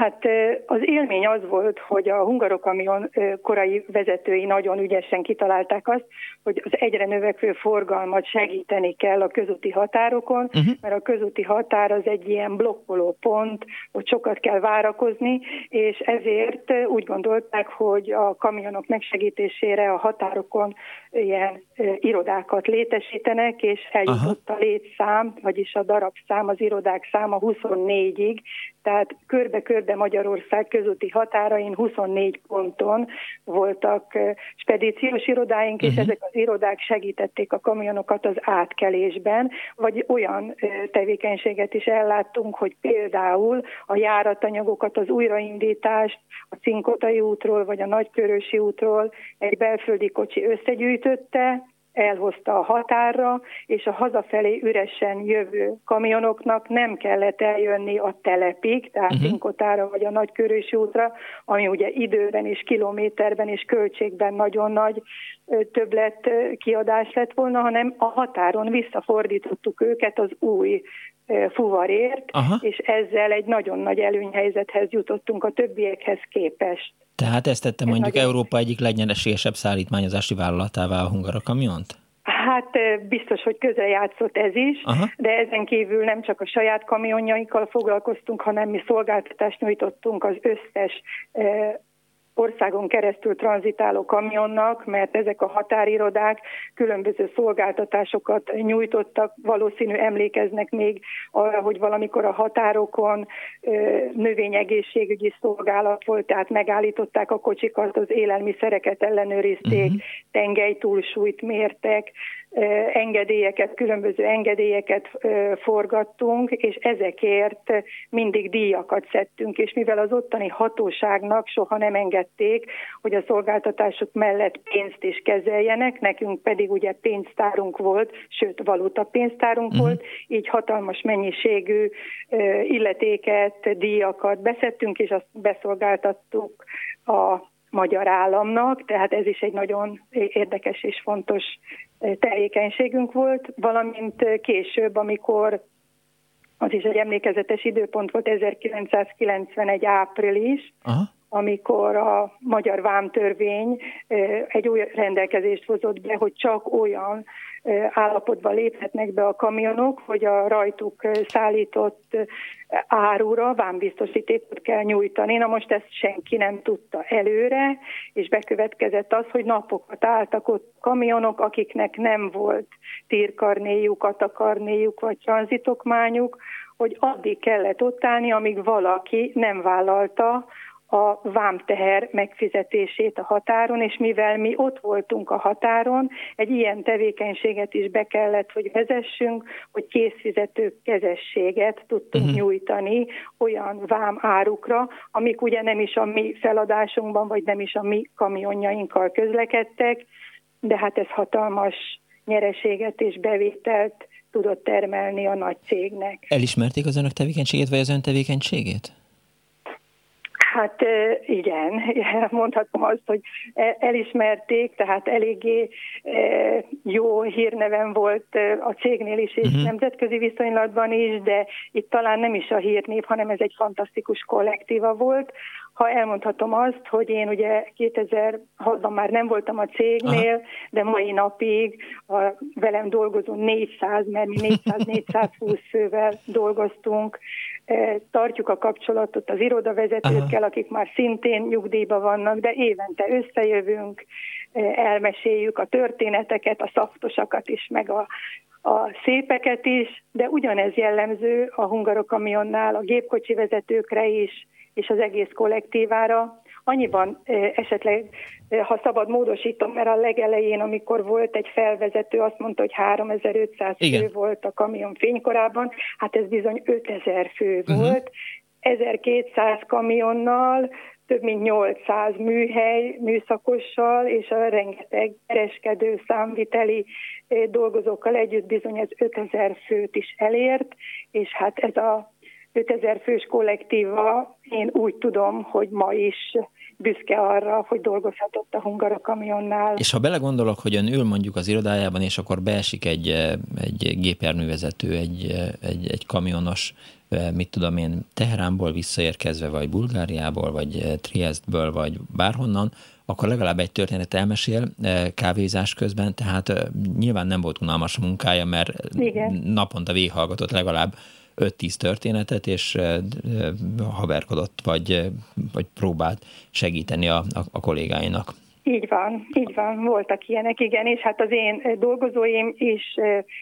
Hát az élmény az volt, hogy a hungarokamion korai vezetői nagyon ügyesen kitalálták azt, hogy az egyre növekvő forgalmat segíteni kell a közúti határokon, uh-huh. mert a közúti határ az egy ilyen blokkoló pont, hogy sokat kell várakozni, és ezért úgy gondolták, hogy a kamionok megsegítésére a határokon ilyen irodákat létesítenek, és eljutott Aha. a létszám, vagyis a darabszám, az irodák száma 24-ig, tehát körbe-körbe Magyarország közúti határain 24 ponton voltak spedíciós irodáink, uh-huh. és mhm. ezek az irodák segítették a kamionokat az átkelésben, vagy olyan tevékenységet is elláttunk, hogy például a járatanyagokat, az újraindítást a Cinkotai útról, vagy a Nagykörösi útról egy belföldi kocsi összegyűjtötte, elhozta a határra, és a hazafelé üresen jövő kamionoknak nem kellett eljönni a telepig, tehát uh-huh. Inkotára vagy a Nagykörösi útra, ami ugye időben és kilométerben és költségben nagyon nagy többlet kiadás lett volna, hanem a határon visszafordítottuk őket az új fuvarért, Aha. és ezzel egy nagyon nagy előnyhelyzethez jutottunk a többiekhez képest. Tehát ezt tette Ez mondjuk nagyon... Európa egyik legnyereségesebb szállítmányozási vállalatává a Hungara kamiont? Hát biztos, hogy közel játszott ez is, Aha. de ezen kívül nem csak a saját kamionjaikkal foglalkoztunk, hanem mi szolgáltatást nyújtottunk az összes országon keresztül tranzitáló kamionnak, mert ezek a határirodák különböző szolgáltatásokat nyújtottak, valószínű emlékeznek még arra, hogy valamikor a határokon növényegészségügyi szolgálat volt, tehát megállították a kocsikat, az élelmiszereket ellenőrizték, uh-huh. tengelytúlsúlyt mértek, engedélyeket, különböző engedélyeket forgattunk, és ezekért mindig díjakat szedtünk, és mivel az ottani hatóságnak soha nem engedték, hogy a szolgáltatások mellett pénzt is kezeljenek, nekünk pedig ugye pénztárunk volt, sőt valuta pénztárunk uh-huh. volt, így hatalmas mennyiségű illetéket, díjakat beszedtünk, és azt beszolgáltattuk a magyar államnak, tehát ez is egy nagyon érdekes és fontos tevékenységünk volt, valamint később, amikor az is egy emlékezetes időpont volt, 1991 április, Aha. Amikor a magyar vámtörvény egy új rendelkezést hozott be, hogy csak olyan állapotban léphetnek be a kamionok, hogy a rajtuk szállított árura vámbiztosítékot kell nyújtani. Na most ezt senki nem tudta előre, és bekövetkezett az, hogy napokat álltak ott kamionok, akiknek nem volt tírkarnéjuk, atakarnéjuk vagy tranzitokmányuk, hogy addig kellett ott állni, amíg valaki nem vállalta a vámteher megfizetését a határon, és mivel mi ott voltunk a határon, egy ilyen tevékenységet is be kellett, hogy vezessünk, hogy készfizető kezességet tudtunk uh-huh. nyújtani olyan vám árukra, amik ugye nem is a mi feladásunkban, vagy nem is a mi kamionjainkkal közlekedtek, de hát ez hatalmas nyereséget és bevételt tudott termelni a nagy cégnek. Elismerték az önök tevékenységét, vagy az ön tevékenységét? Hát igen, [LAUGHS] mondhatom azt, hogy e, elismerték, tehát eléggé jó hírnevem volt a cégnél is, és uh-huh. nemzetközi viszonylatban is, de itt talán nem is a hírnév, hanem ez egy fantasztikus kollektíva volt. Ha elmondhatom azt, hogy én ugye 2006-ban már nem voltam a cégnél, Aha. de mai napig a velem dolgozó 400, mert mi 400-420 fővel dolgoztunk, tartjuk a kapcsolatot az irodavezetőkkel, akik már szintén nyugdíjba vannak, de évente összejövünk, elmeséljük a történeteket, a szaftosakat is, meg a, a szépeket is, de ugyanez jellemző a hungarokamionnál, a gépkocsi vezetőkre is, és az egész kollektívára. Annyiban esetleg, ha szabad módosítom, mert a legelején, amikor volt egy felvezető, azt mondta, hogy 3500 Igen. fő volt a kamion fénykorában, hát ez bizony 5000 fő uh-huh. volt, 1200 kamionnal, több mint 800 műhely, műszakossal, és a rengeteg kereskedő, számviteli dolgozókkal együtt bizony ez 5000 főt is elért, és hát ez a 5000 fős kollektíva, én úgy tudom, hogy ma is büszke arra, hogy dolgozhatott a Hungara kamionnál. És ha belegondolok, hogy ön ül mondjuk az irodájában, és akkor beesik egy, egy gépjárművezető, egy, egy, egy kamionos, mit tudom én, Teheránból visszaérkezve, vagy Bulgáriából, vagy Triestből, vagy bárhonnan, akkor legalább egy történet elmesél kávézás közben, tehát nyilván nem volt unalmas a munkája, mert Igen. naponta véghallgatott legalább 5-10 történetet, és haverkodott, vagy, vagy próbált segíteni a, a, a kollégáinak. Így van, így van, voltak ilyenek, igen, és hát az én dolgozóim is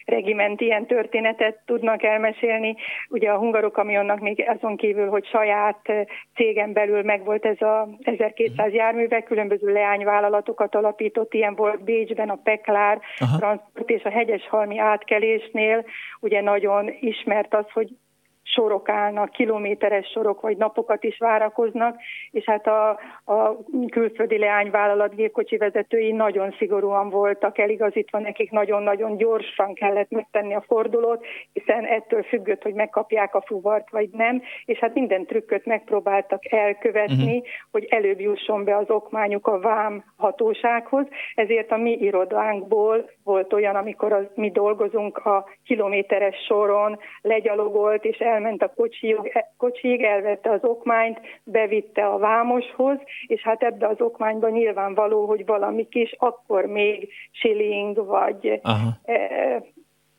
regiment ilyen történetet tudnak elmesélni. Ugye a hungarokamionnak még azon kívül, hogy saját cégen belül megvolt ez a 1200 járművek, különböző leányvállalatokat alapított, ilyen volt Bécsben a Peklár Aha. transport és a Hegyeshalmi átkelésnél, ugye nagyon ismert az, hogy sorok állnak, kilométeres sorok, vagy napokat is várakoznak, és hát a, a külföldi leányvállalat gépkocsi vezetői nagyon szigorúan voltak eligazítva, nekik nagyon-nagyon gyorsan kellett megtenni a fordulót, hiszen ettől függött, hogy megkapják a fuvart, vagy nem, és hát minden trükköt megpróbáltak elkövetni, uh-huh. hogy előbb jusson be az okmányuk a vám hatósághoz, ezért a mi irodánkból volt olyan, amikor az, mi dolgozunk a kilométeres soron, legyalogolt és el elment a kocsiig, kocsiig, elvette az okmányt, bevitte a vámoshoz, és hát ebbe az okmányban nyilvánvaló, hogy valami kis, akkor még shilling vagy Aha. e,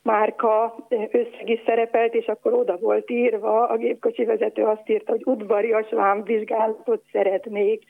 márka összeg is szerepelt, és akkor oda volt írva, a gépkocsi vezető azt írta, hogy udvarias vámvizsgálatot szeretnék,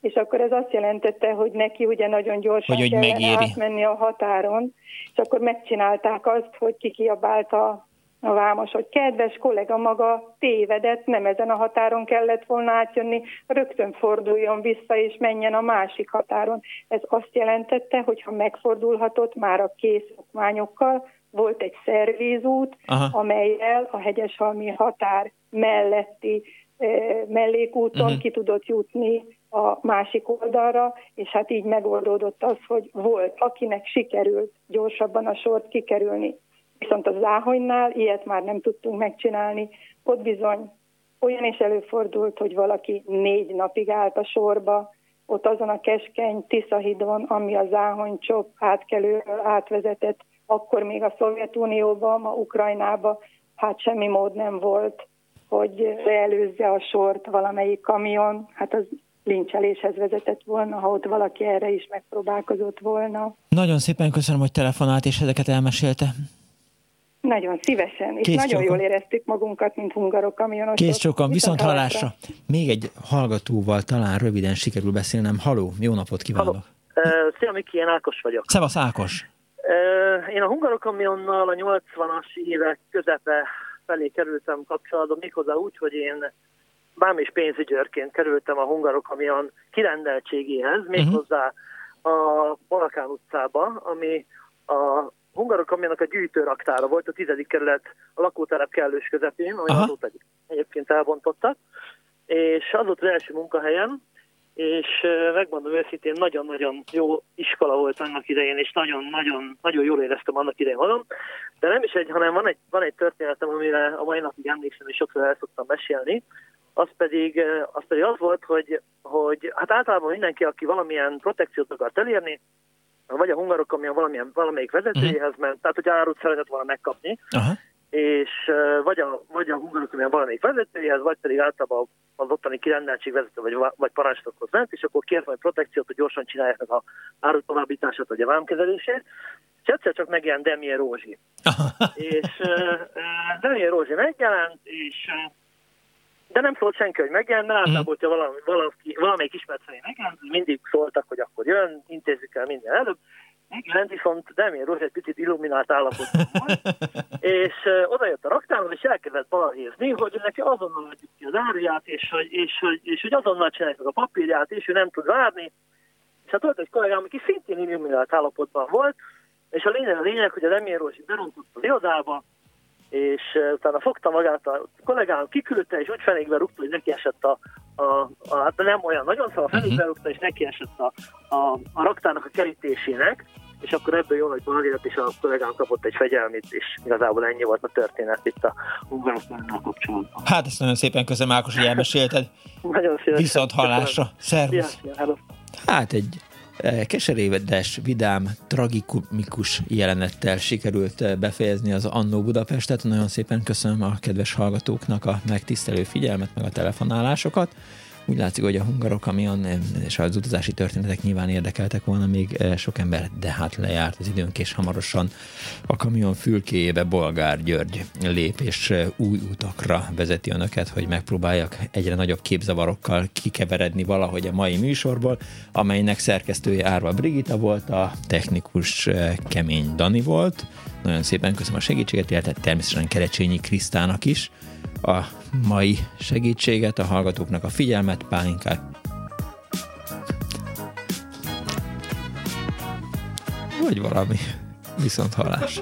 és akkor ez azt jelentette, hogy neki ugye nagyon gyorsan hogy, hogy kellene megéri. átmenni a határon, és akkor megcsinálták azt, hogy kikiabálta a vámos, hogy kedves kollega maga tévedett, nem ezen a határon kellett volna átjönni, rögtön forduljon vissza és menjen a másik határon. Ez azt jelentette, hogy ha megfordulhatott már a kész okmányokkal, volt egy szervízút, Aha. amelyel a hegyeshalmi határ melletti eh, mellékúton uh-huh. ki tudott jutni a másik oldalra, és hát így megoldódott az, hogy volt, akinek sikerült gyorsabban a sort kikerülni. Viszont a záhonynál ilyet már nem tudtunk megcsinálni. Ott bizony olyan is előfordult, hogy valaki négy napig állt a sorba, ott azon a keskeny Tiszahidon, ami a záhony csop átkelőről átvezetett, akkor még a Szovjetunióba, ma Ukrajnába, hát semmi mód nem volt, hogy előzze a sort valamelyik kamion, hát az lincseléshez vezetett volna, ha ott valaki erre is megpróbálkozott volna. Nagyon szépen köszönöm, hogy telefonált és ezeket elmesélte. Nagyon szívesen, és Kész nagyon csókom. jól éreztük magunkat, mint hungarok kamionosok. Kész csókom, viszont hallásra. hallásra. Még egy hallgatóval talán röviden sikerül beszélnem. Haló, jó napot kívánok. Ö, Szia Miki, én Ákos vagyok. Szevasz Ákos. Ö, Én a hungarokamionnal a 80-as évek közepe felé kerültem kapcsolatba, méghozzá úgy, hogy én vám és pénzügyőrként kerültem a hungarokamion kirendeltségéhez, méghozzá a Balakán utcába, ami a hungarokamionnak a gyűjtőraktára volt, a tizedik kerület a lakótelep kellős közepén, ami Aha. azóta egy- egyébként elbontottak, és az volt az első munkahelyem, és megmondom őszintén, nagyon-nagyon jó iskola volt annak idején, és nagyon-nagyon nagyon jól éreztem annak idején magam. De nem is egy, hanem van egy, van egy történetem, amire a mai napig emlékszem, és sokszor el szoktam mesélni. Az pedig, az pedig az volt, hogy, hogy hát általában mindenki, aki valamilyen protekciót akart elérni, vagy a hungarok, ami valamilyen, valamelyik vezetőjéhez ment, tehát hogy árut szeretett volna megkapni, Aha. és vagy a, vagy a hungarok, ami valamelyik vezetőjéhez, vagy pedig általában az ottani kirendeltség vezető, vagy, vagy parancsnokhoz ment, és akkor kért majd protekciót, hogy gyorsan csinálják meg a árut továbbítását, vagy a vámkezelését. És egyszer csak megjelent Demier Rózsi. és uh, Demier Rózsi megjelent, és uh, de nem szólt senki, hogy megjelent, mert általában, hogyha valami, valaki, valamelyik ismert felé megjelent, mindig szóltak, hogy akkor jön, intézzük el minden előbb. Megjelent, viszont Demier Rózsi egy picit illuminált állapotban volt, [LAUGHS] és uh, oda jött a raktárhoz, és elkezdett balhézni, hogy neki azonnal adjuk ki az áruját, és hogy, és, hogy, és hogy azonnal csinálják meg a papírját, és ő nem tud várni. És hát volt egy kollégám, aki szintén illuminált állapotban volt, és a lényeg a lényeg, hogy a Demier Rózsi berontott az irodába, és uh, utána fogta magát a kollégám, kiküldte, és úgy fenékbe rúgta, hogy neki esett a, a, a hát nem olyan nagyon, szóval fenékbe rúgta, és neki esett a, a, a raktárnak a kerítésének, és akkor ebből jól, hogy balhírt, és a kollégám kapott egy fegyelmit, és igazából ennyi volt a történet itt a hungarokkal kapcsolatban. Hát ezt nagyon szépen köszönöm Ákos, hogy elmesélted. [LAUGHS] Nagyon szívesen. Viszont hallásra. Szervusz. Hát egy eh, keserédes, vidám, tragikumikus jelenettel sikerült eh, befejezni az Annó Budapestet. Nagyon szépen köszönöm a kedves hallgatóknak a megtisztelő figyelmet, meg a telefonálásokat. Úgy látszik, hogy a hungarok kamion eh, és az utazási történetek nyilván érdekeltek volna még eh, sok ember, de hát lejárt az időnk, és hamarosan a kamion fülkéjébe Bolgár György lép, és eh, új utakra vezeti önöket, hogy megpróbáljak egyre nagyobb képzavarokkal kikeveredni valahogy a mai műsorból, amelynek szerkesztője Árva Brigita volt, a technikus eh, Kemény Dani volt. Nagyon szépen köszönöm a segítséget, illetve természetesen Kerecsényi Krisztának is a mai segítséget, a hallgatóknak a figyelmet, pálinkák. Vagy valami viszont hallás.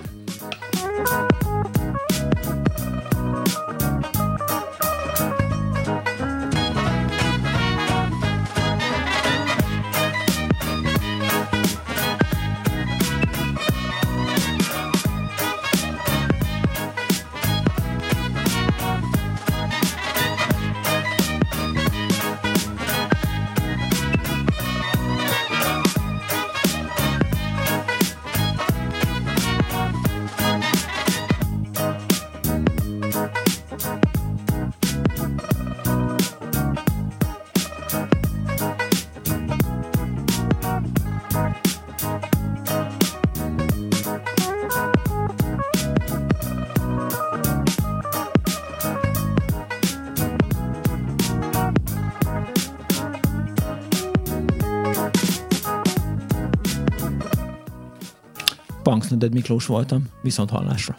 Punksnöded Miklós voltam, viszont hallásra.